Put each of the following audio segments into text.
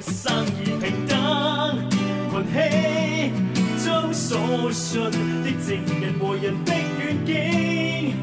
生意平等群起将所信的证人和人的远景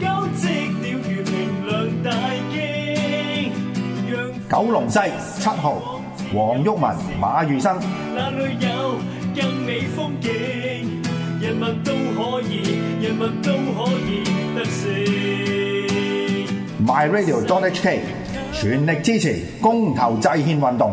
交织了如明亮大惊九龙西七号黄郁文马宇生那里有更美风景人物都可以人物都可以得胜 my radio hk 全力支持公投制宪运动